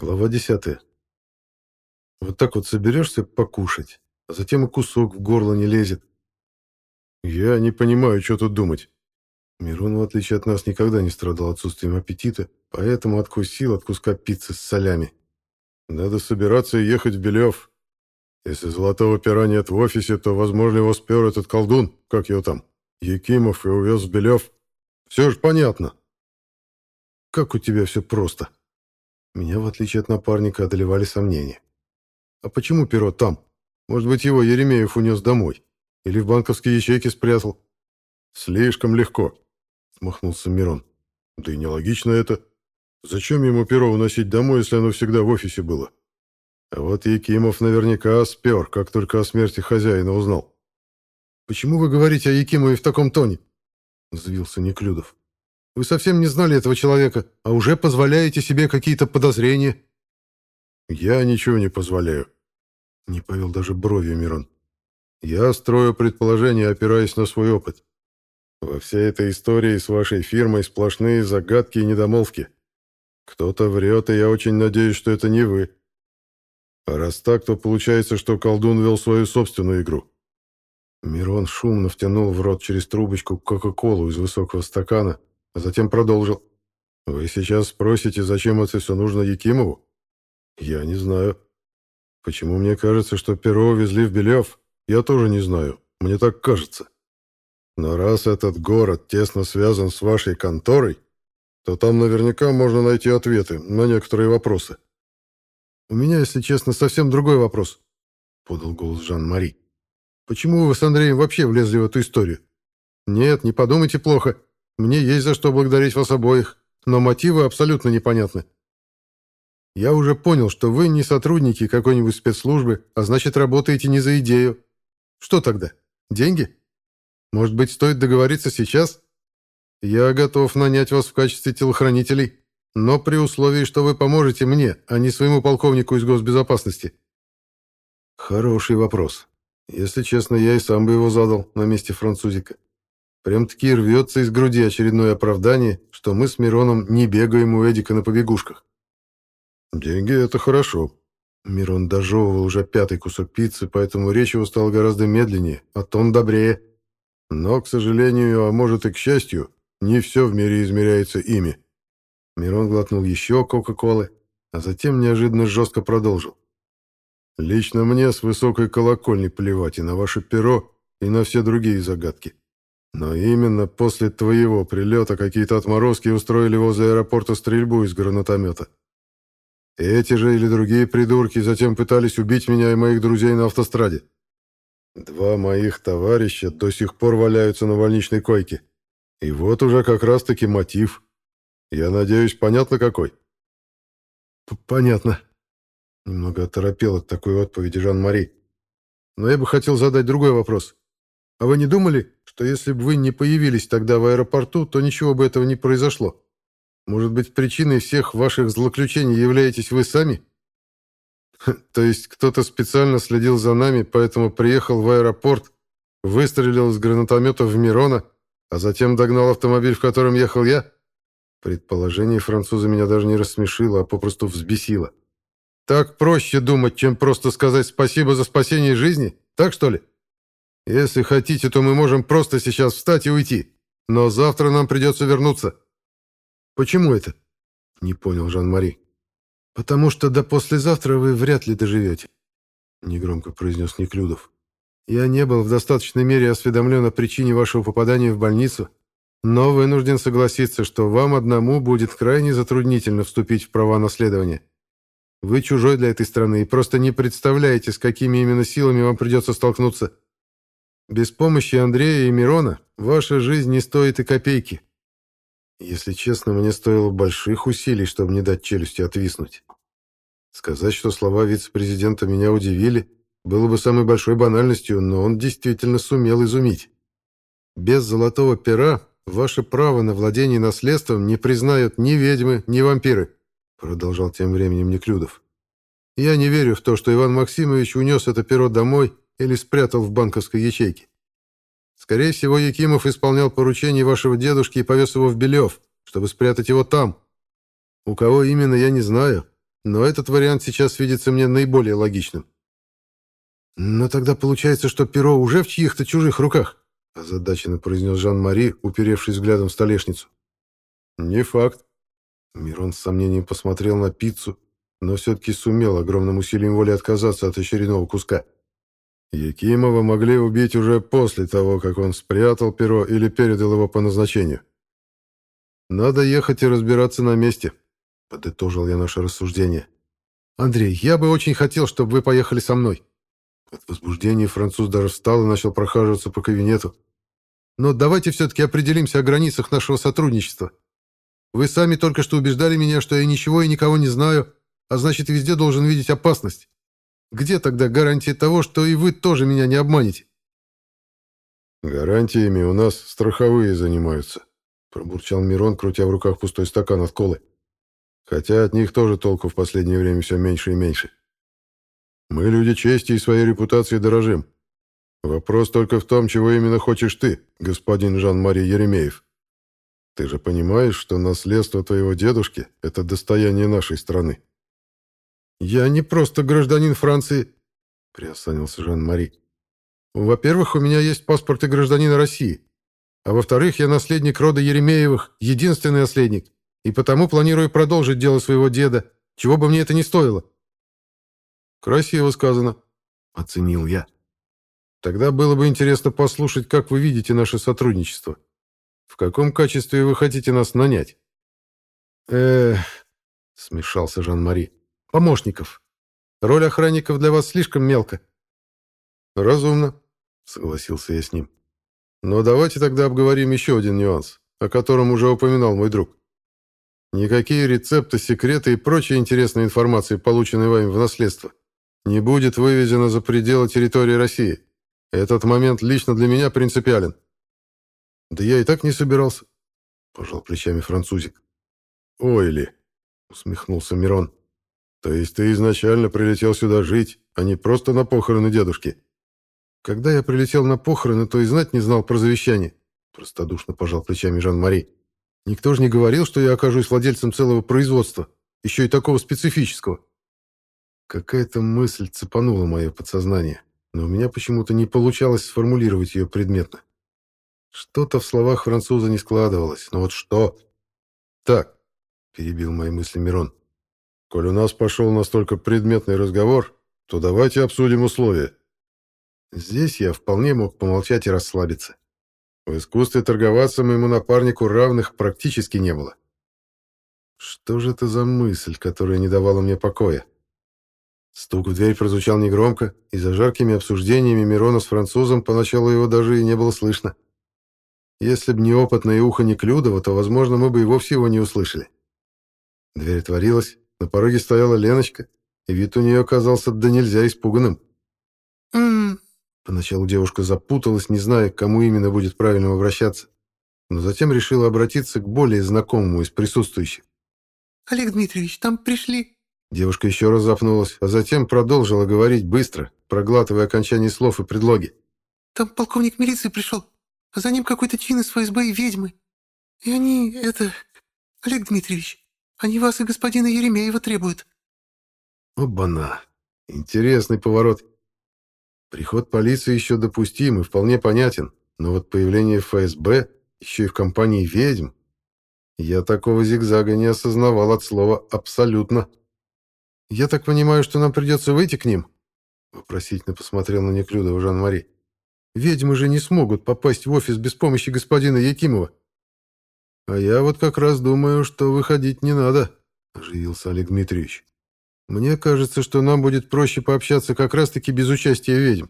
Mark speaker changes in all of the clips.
Speaker 1: Глава 10. Вот так вот соберешься покушать, а затем и кусок в горло не лезет. Я не понимаю, что тут думать. Мирон, в отличие от нас, никогда не страдал отсутствием аппетита, поэтому откусил от куска пиццы с солями. Надо собираться и ехать в Белев. Если золотого пера нет в офисе, то, возможно, его спер этот колдун, как его там, Якимов, и увез в Белев. Все же понятно. Как у тебя все просто. Меня, в отличие от напарника, одолевали сомнения. А почему перо там? Может быть, его Еремеев унес домой? Или в банковские ячейки спрятал? Слишком легко, махнулся Мирон. Да и нелогично это. Зачем ему перо уносить домой, если оно всегда в офисе было? А вот Якимов наверняка спер, как только о смерти хозяина узнал. «Почему вы говорите о Якимове в таком тоне?» — взвился Неклюдов. Вы совсем не знали этого человека, а уже позволяете себе какие-то подозрения». «Я ничего не позволяю», — не повел даже бровью Мирон. «Я строю предположения, опираясь на свой опыт. Во всей этой истории с вашей фирмой сплошные загадки и недомолвки. Кто-то врет, и я очень надеюсь, что это не вы. А раз так, то получается, что колдун вел свою собственную игру». Мирон шумно втянул в рот через трубочку Кока-Колу из высокого стакана, а затем продолжил. «Вы сейчас спросите, зачем это все нужно Якимову? Я не знаю. Почему мне кажется, что перо везли в Белев, я тоже не знаю. Мне так кажется. Но раз этот город тесно связан с вашей конторой, то там наверняка можно найти ответы на некоторые вопросы». «У меня, если честно, совсем другой вопрос», — подал голос Жан-Мари. «Почему вы с Андреем вообще влезли в эту историю? Нет, не подумайте плохо. Мне есть за что благодарить вас обоих, но мотивы абсолютно непонятны. Я уже понял, что вы не сотрудники какой-нибудь спецслужбы, а значит, работаете не за идею. Что тогда? Деньги? Может быть, стоит договориться сейчас? Я готов нанять вас в качестве телохранителей, но при условии, что вы поможете мне, а не своему полковнику из госбезопасности. Хороший вопрос. Если честно, я и сам бы его задал на месте французика. Прям-таки рвется из груди очередное оправдание, что мы с Мироном не бегаем у Эдика на побегушках. «Деньги — это хорошо». Мирон дожевывал уже пятый кусок пиццы, поэтому речь его стала гораздо медленнее, а тон добрее. Но, к сожалению, а может и к счастью, не все в мире измеряется ими. Мирон глотнул еще Кока-Колы, а затем неожиданно жестко продолжил. «Лично мне с высокой колокольни плевать и на ваше перо, и на все другие загадки. Но именно после твоего прилета какие-то отморозки устроили возле аэропорта стрельбу из гранатомета. Эти же или другие придурки затем пытались убить меня и моих друзей на автостраде. Два моих товарища до сих пор валяются на больничной койке. И вот уже как раз-таки мотив. Я надеюсь, понятно какой? Понятно. Немного оторопел от такой отповеди Жан-Мари. Но я бы хотел задать другой вопрос. А вы не думали, что если бы вы не появились тогда в аэропорту, то ничего бы этого не произошло? Может быть, причиной всех ваших злоключений являетесь вы сами? То есть кто-то специально следил за нами, поэтому приехал в аэропорт, выстрелил из гранатомета в Мирона, а затем догнал автомобиль, в котором ехал я? Предположение француза меня даже не рассмешило, а попросту взбесило. Так проще думать, чем просто сказать спасибо за спасение жизни? Так что ли? Если хотите, то мы можем просто сейчас встать и уйти. Но завтра нам придется вернуться». «Почему это?» — не понял Жан-Мари. «Потому что до послезавтра вы вряд ли доживете», — негромко произнес Неклюдов. «Я не был в достаточной мере осведомлен о причине вашего попадания в больницу, но вынужден согласиться, что вам одному будет крайне затруднительно вступить в права наследования. Вы чужой для этой страны и просто не представляете, с какими именно силами вам придется столкнуться». Без помощи Андрея и Мирона ваша жизнь не стоит и копейки. Если честно, мне стоило больших усилий, чтобы не дать челюсти отвиснуть. Сказать, что слова вице-президента меня удивили, было бы самой большой банальностью, но он действительно сумел изумить. Без золотого пера ваше право на владение наследством не признают ни ведьмы, ни вампиры, продолжал тем временем Неклюдов. Я не верю в то, что Иван Максимович унес это перо домой или спрятал в банковской ячейке. Скорее всего, Якимов исполнял поручение вашего дедушки и повез его в Белев, чтобы спрятать его там. У кого именно, я не знаю, но этот вариант сейчас видится мне наиболее логичным. «Но тогда получается, что перо уже в чьих-то чужих руках», озадаченно произнес Жан-Мари, уперевшись взглядом в столешницу. «Не факт». Мирон с сомнением посмотрел на пиццу, но все-таки сумел огромным усилием воли отказаться от очередного куска. Якимова могли убить уже после того, как он спрятал перо или передал его по назначению. «Надо ехать и разбираться на месте», — подытожил я наше рассуждение. «Андрей, я бы очень хотел, чтобы вы поехали со мной». От возбуждения француз даже встал и начал прохаживаться по кабинету. «Но давайте все-таки определимся о границах нашего сотрудничества. Вы сами только что убеждали меня, что я ничего и никого не знаю, а значит, везде должен видеть опасность. Где тогда гарантия того, что и вы тоже меня не обманете?» «Гарантиями у нас страховые занимаются», — пробурчал Мирон, крутя в руках пустой стакан от колы. «Хотя от них тоже толку в последнее время все меньше и меньше. Мы люди чести и своей репутации дорожим. Вопрос только в том, чего именно хочешь ты, господин Жан-Мари Еремеев. Ты же понимаешь, что наследство твоего дедушки — это достояние нашей страны. «Я не просто гражданин Франции», — приосанился Жан-Мари. «Во-первых, у меня есть паспорт и гражданина России. А во-вторых, я наследник рода Еремеевых, единственный наследник, и потому планирую продолжить дело своего деда, чего бы мне это ни стоило». «Красиво сказано», — оценил я. «Тогда было бы интересно послушать, как вы видите наше сотрудничество. В каком качестве вы хотите нас нанять?» «Эх», — смешался Жан-Мари помощников. Роль охранников для вас слишком мелко». «Разумно», — согласился я с ним. «Но давайте тогда обговорим еще один нюанс, о котором уже упоминал мой друг. Никакие рецепты, секреты и прочая интересная информация, полученная вами в наследство, не будет вывезена за пределы территории России. Этот момент лично для меня принципиален». «Да я и так не собирался», — пожал плечами французик. «Ой ли», — усмехнулся Мирон. То есть ты изначально прилетел сюда жить, а не просто на похороны дедушки? Когда я прилетел на похороны, то и знать не знал про завещание. Простодушно пожал плечами Жан-Мари. Никто же не говорил, что я окажусь владельцем целого производства, еще и такого специфического. Какая-то мысль цепанула мое подсознание, но у меня почему-то не получалось сформулировать ее предметно. Что-то в словах француза не складывалось, но вот что? Так, перебил мои мысли Мирон. Коль у нас пошел настолько предметный разговор, то давайте обсудим условия. Здесь я вполне мог помолчать и расслабиться. В искусстве торговаться моему напарнику равных практически не было. Что же это за мысль, которая не давала мне покоя? Стук в дверь прозвучал негромко, и за жаркими обсуждениями Мирона с французом поначалу его даже и не было слышно. Если б не опытное ухо Неклюдова, то, возможно, мы бы и вовсе его не услышали. Дверь отворилась, на пороге стояла Леночка, и вид у нее оказался да нельзя испуганным.
Speaker 2: «М-м-м»,
Speaker 1: Поначалу девушка запуталась, не зная, к кому именно будет правильно обращаться, но затем решила обратиться к более знакомому из присутствующих.
Speaker 2: «Олег Дмитриевич, там пришли...»
Speaker 1: Девушка еще раз запнулась, а затем продолжила говорить быстро, проглатывая окончание слов и предлоги.
Speaker 2: «Там полковник милиции пришел, а за ним какой-то чин из ФСБ и ведьмы. И они, это... Олег Дмитриевич, они вас и господина Еремеева требуют».
Speaker 1: Оба-на! Интересный поворот. Приход полиции еще допустим и вполне понятен, но вот появление ФСБ, еще и в компании ведьм, я такого зигзага не осознавал от слова «абсолютно». «Я так понимаю, что нам придется выйти к ним?» Вопросительно посмотрел на Неклюдова Жан-Мари. «Ведьмы же не смогут попасть в офис без помощи господина Якимова». «А я вот как раз думаю, что выходить не надо», — оживился Олег Дмитриевич. «Мне кажется, что нам будет проще пообщаться как раз-таки без участия ведьм.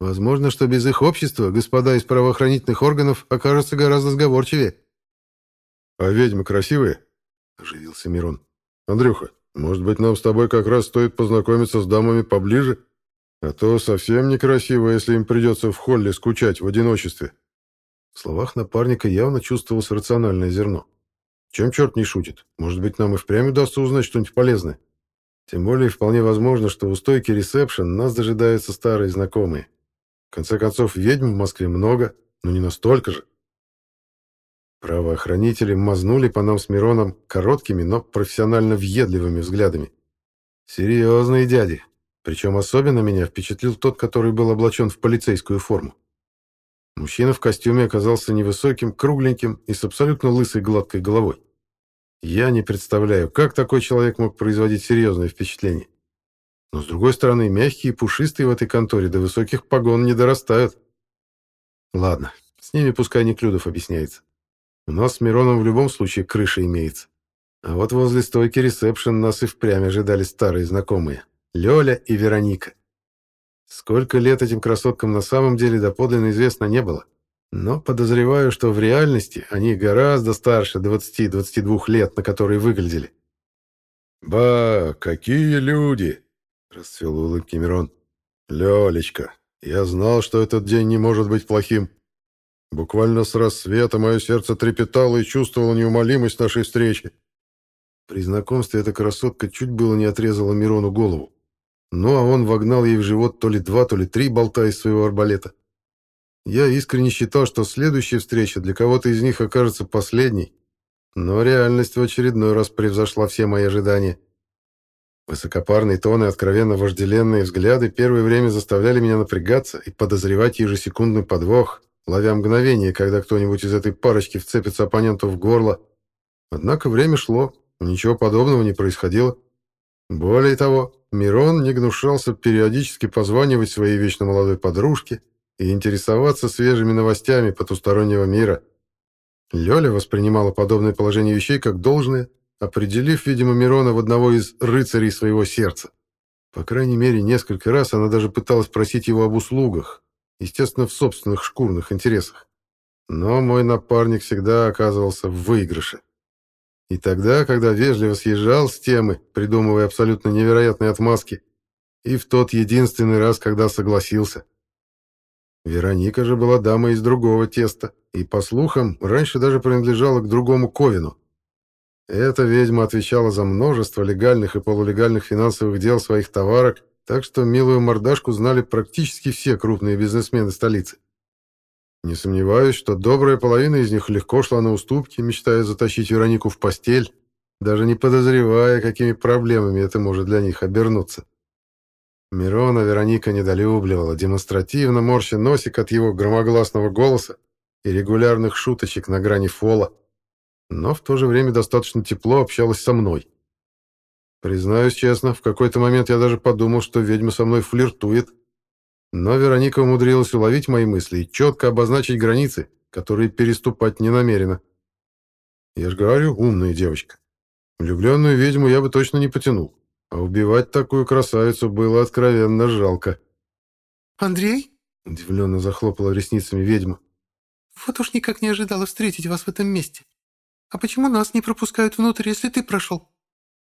Speaker 1: Возможно, что без их общества господа из правоохранительных органов окажутся гораздо сговорчивее». «А ведьмы красивые?» — оживился Мирон. «Андрюха, может быть, нам с тобой как раз стоит познакомиться с дамами поближе? А то совсем некрасиво, если им придется в холле скучать в одиночестве». В словах напарника явно чувствовалось рациональное зерно. Чем черт не шутит? Может быть, нам и впрямь удастся узнать что-нибудь полезное? Тем более, вполне возможно, что у стойки ресепшн нас дожидаются старые знакомые. В конце концов, ведьм в Москве много, но не настолько же. Правоохранители мазнули по нам с Мироном короткими, но профессионально въедливыми взглядами, Серьезные дяди. Причем особенно меня впечатлил тот, который был облачен в полицейскую форму. Мужчина в костюме оказался невысоким, кругленьким и с абсолютно лысой гладкой головой. Я не представляю, как такой человек мог производить серьезное впечатление. Но, с другой стороны, мягкие и пушистые в этой конторе до высоких погон не дорастают. Ладно, с ними пускай Неклюдов объясняется. У нас с Мироном в любом случае крыша имеется. А вот возле стойки ресепшн нас и впрямь ожидали старые знакомые. Лёля и Вероника. Сколько лет этим красоткам на самом деле доподлинно известно не было. Но подозреваю, что в реальности они гораздо старше 20-22 лет, на которые выглядели. «Ба, какие люди!» — расцвел улыбки Мирон. «Лёлечка, я знал, что этот день не может быть плохим. Буквально с рассвета мое сердце трепетало и чувствовало неумолимость нашей встречи. При знакомстве эта красотка чуть было не отрезала Мирону голову. Ну, а он вогнал ей в живот то ли два, то ли три болта из своего арбалета. Я искренне считал, что следующая встреча для кого-то из них окажется последней, но реальность в очередной раз превзошла все мои ожидания. Высокопарный тон и откровенно вожделенные взгляды первое время заставляли меня напрягаться и подозревать ежесекундный подвох, ловя мгновение, когда кто-нибудь из этой парочки вцепится оппоненту в горло. Однако время шло, ничего подобного не происходило. Более того, Мирон не гнушался периодически позванивать своей вечно молодой подружке и интересоваться свежими новостями потустороннего мира. Лёля воспринимала подобное положение вещей как должное, определив, видимо, Мирона в одного из рыцарей своего сердца. По крайней мере, несколько раз она даже пыталась просить его об услугах, естественно, в собственных шкурных интересах. Но мой напарник всегда оказывался в выигрыше. И тогда, когда вежливо съезжал с темы, придумывая абсолютно невероятные отмазки, и в тот единственный раз, когда согласился. Вероника же была дамой из другого теста, и, по слухам, раньше даже принадлежала к другому Ковину. Эта ведьма отвечала за множество легальных и полулегальных финансовых дел своих товарок, так что милую мордашку знали практически все крупные бизнесмены столицы. Не сомневаюсь, что добрая половина из них легко шла на уступки, мечтая затащить Веронику в постель, даже не подозревая, какими проблемами это может для них обернуться. Мирона Вероника недолюбливала, демонстративно морща носик от его громогласного голоса и регулярных шуточек на грани фола, но в то же время достаточно тепло общалась со мной. Признаюсь честно, в какой-то момент я даже подумал, что ведьма со мной флиртует, но Вероника умудрилась уловить мои мысли и четко обозначить границы, которые переступать не намерена. Я же говорю, умная девочка. Влюбленную ведьму я бы точно не потянул, а убивать такую красавицу было откровенно жалко.
Speaker 2: «Андрей?»
Speaker 1: — удивленно захлопала ресницами ведьма.
Speaker 2: «Вот уж никак не ожидала встретить вас в этом месте. А почему нас не пропускают внутрь, если ты прошел?»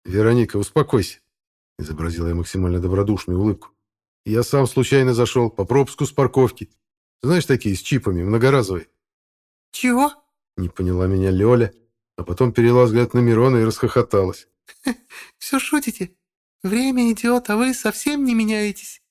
Speaker 1: «Вероника, успокойся», — изобразила я максимально добродушную улыбку. Я сам случайно зашел по пропуску с парковки. Знаешь, такие с чипами, многоразовые.
Speaker 2: Чего?
Speaker 1: Не поняла меня Лёля, а потом перевела взгляд на Мирона и расхохоталась.
Speaker 2: Все шутите? Время идет, а вы совсем не меняетесь.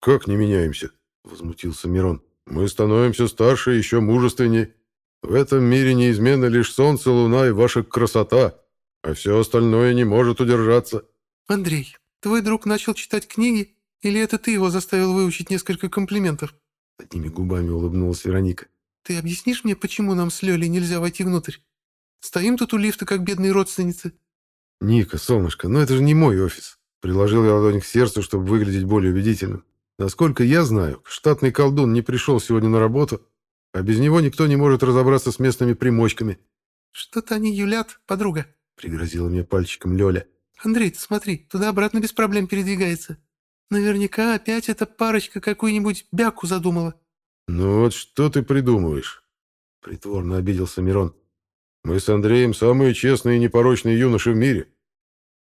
Speaker 1: Как не меняемся? Возмутился Мирон. Мы становимся старше и еще мужественнее. В этом мире неизменно лишь солнце, луна и ваша красота, а все остальное не может удержаться.
Speaker 2: Андрей, твой друг начал читать книги или это ты его заставил выучить несколько комплиментов?»
Speaker 1: Одними губами улыбнулась Вероника.
Speaker 2: «Ты объяснишь мне, почему нам с Лёлей нельзя войти внутрь? Стоим тут у лифта, как бедные родственницы».
Speaker 1: «Ника, солнышко, ну это же не мой офис». Приложил я ладонь к сердцу, чтобы выглядеть более убедительным. Насколько я знаю, штатный колдун не пришел сегодня на работу, а без него никто не может разобраться с местными примочками.
Speaker 2: «Что-то они юлят, подруга», —
Speaker 1: пригрозила мне пальчиком Лёля.
Speaker 2: «Андрей, смотри, туда-обратно без проблем передвигается. Наверняка опять эта парочка какую-нибудь бяку задумала.
Speaker 1: «Ну вот что ты придумываешь?» Притворно обиделся Мирон. «Мы с Андреем самые честные и непорочные юноши в мире.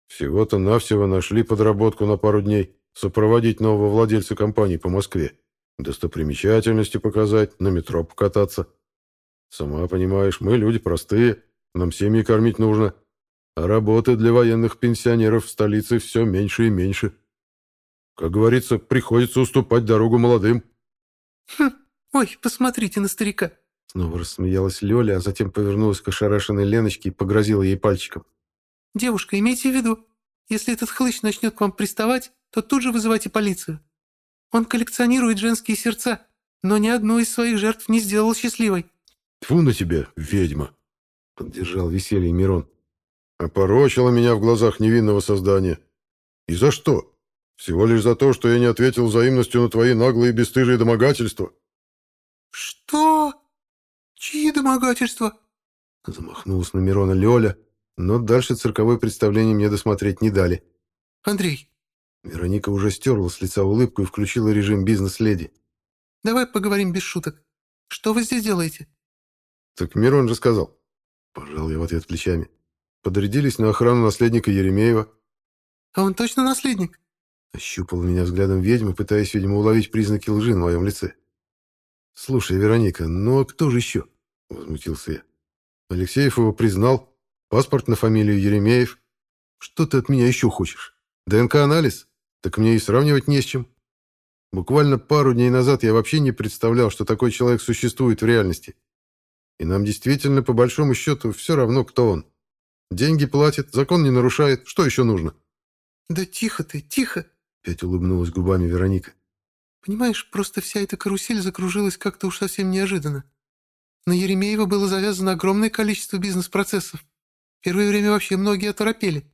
Speaker 1: Всего-то навсего нашли подработку на пару дней сопроводить нового владельца компании по Москве, достопримечательности показать, на метро покататься. Сама понимаешь, мы люди простые, нам семьи кормить нужно, а работы для военных пенсионеров в столице все меньше и меньше». Как говорится, приходится уступать дорогу молодым.
Speaker 2: Хм, ой, посмотрите на старика.
Speaker 1: Снова рассмеялась Лёля, а затем повернулась к ошарашенной Леночке и погрозила ей пальчиком.
Speaker 2: «Девушка, имейте в виду, Если этот хлыщ начнет к вам приставать, то тут же вызывайте полицию. Он коллекционирует женские сердца, но ни одну из своих жертв не сделал счастливой».
Speaker 1: «Тьфу на тебя, ведьма!» — поддержал веселье Мирон. «Опорочила меня в глазах невинного создания. И за что? Всего лишь за то, что я не ответил взаимностью на твои наглые бесстыжие домогательства».
Speaker 2: «Что? Чьи домогательства?»
Speaker 1: Замахнулась на Мирона Лёля, но дальше цирковое представление мне досмотреть не дали.
Speaker 2: «Андрей!»
Speaker 1: Вероника уже стерла с лица улыбку и включила режим бизнес-леди.
Speaker 2: «Давай поговорим без шуток. Что вы здесь делаете?»
Speaker 1: «Так Мирон же сказал». Пожал я в ответ плечами. Подрядились на охрану наследника Еремеева.
Speaker 2: «А он точно наследник?»
Speaker 1: Ощупала меня взглядом ведьмы, пытаясь, видимо, уловить признаки лжи на моем лице. «Слушай, Вероника, ну а кто же еще?» — возмутился я. Алексеев его признал, паспорт на фамилию Еремеев. Что ты от меня еще хочешь? ДНК-анализ? Так мне и сравнивать не с чем. Буквально пару дней назад я вообще не представлял, что такой человек существует в реальности. И нам действительно, по большому счету, все равно, кто он. Деньги платит, закон не нарушает. Что еще нужно?
Speaker 2: «Да тихо ты, тихо!»
Speaker 1: Опять улыбнулась губами Вероника.
Speaker 2: «Понимаешь, просто вся эта карусель закружилась как-то уж совсем неожиданно. На Еремеева было завязано огромное количество бизнес-процессов. Первое время вообще многие оторопели.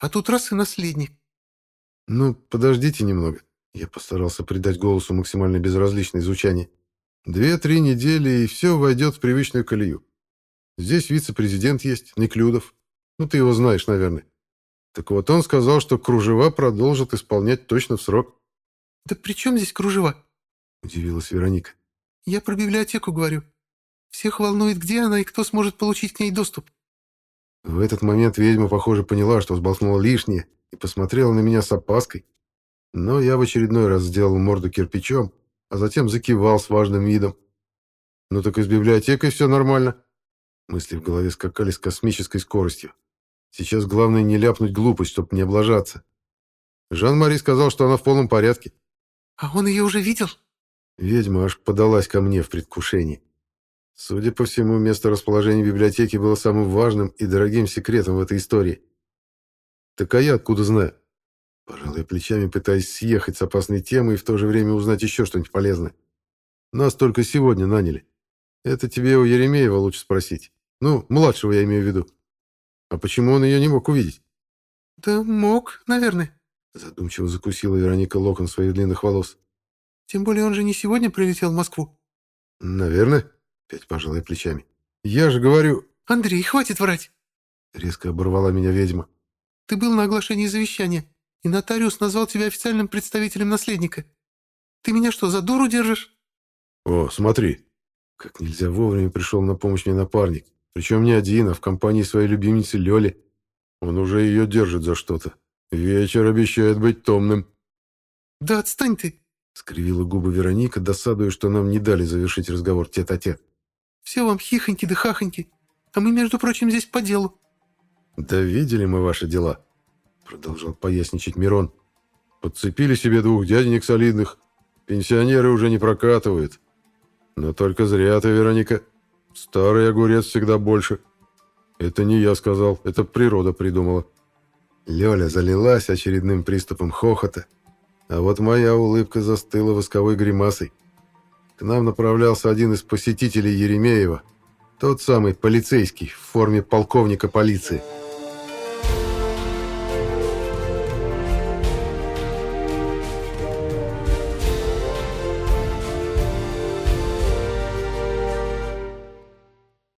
Speaker 2: А тут раз и наследник.
Speaker 1: Ну, подождите немного. Я постарался придать голосу максимально безразличное звучание. Две-три недели, и все войдет в привычную колею. Здесь вице-президент есть, Неклюдов. Ну, ты его знаешь, наверное. Так вот, он сказал, что кружева продолжат исполнять точно в срок.
Speaker 2: «Да при чем здесь кружева?»
Speaker 1: – удивилась Вероника.
Speaker 2: «Я про библиотеку говорю. Всех волнует, где она и кто сможет получить к ней доступ.
Speaker 1: В этот момент ведьма, похоже, поняла, что сболтнула лишнее, и посмотрела на меня с опаской. Но я в очередной раз сделал морду кирпичом, а затем закивал с важным видом. «Ну так и с библиотекой все нормально». Мысли в голове скакали с космической скоростью. Сейчас главное не ляпнуть глупость, чтобы не облажаться. Жан-Мари сказал, что она в полном порядке.
Speaker 2: «А он ее уже видел?»
Speaker 1: Ведьма аж подалась ко мне в предвкушении. Судя по всему, место расположения библиотеки было самым важным и дорогим секретом в этой истории. Так а я откуда знаю? Пожалуй, плечами пытаясь съехать с опасной темы и в то же время узнать еще что-нибудь полезное. Нас только сегодня наняли. Это тебе у Еремеева лучше спросить. Ну, младшего я имею в виду. А почему он ее не мог увидеть?
Speaker 2: Да мог, наверное.
Speaker 1: Задумчиво закусила Вероника локон своих длинных волос.
Speaker 2: Тем более он же не сегодня прилетел в Москву.
Speaker 1: Наверное. Опять пожалуй плечами. «Я же говорю...»
Speaker 2: «Андрей, хватит врать!»
Speaker 1: Резко оборвала меня ведьма.
Speaker 2: «Ты был на оглашении завещания, и нотариус назвал тебя официальным представителем наследника. Ты меня что, за дуру держишь?»
Speaker 1: «О, смотри!» Как нельзя вовремя пришел на помощь мне напарник. Причем не один, а в компании своей любимицы Лёли. Он уже ее держит за что-то. Вечер обещает быть томным.
Speaker 2: «Да отстань ты!»
Speaker 1: — скривила губы Вероника, досадуя, что нам не дали завершить разговор тет-а-тет. -тет.
Speaker 2: Все вам хихоньки да хахоньки. А мы, между прочим, здесь по делу».
Speaker 1: «Да видели мы ваши дела», — продолжал поясничать Мирон. «Подцепили себе двух дяденек солидных. Пенсионеры уже не прокатывают. Но только зря ты, Вероника. Старый огурец всегда больше. Это не я сказал, это природа придумала». Лёля залилась очередным приступом хохота, а вот моя улыбка застыла восковой гримасой. К нам направлялся один из посетителей Еремеева, тот самый полицейский в форме полковника полиции.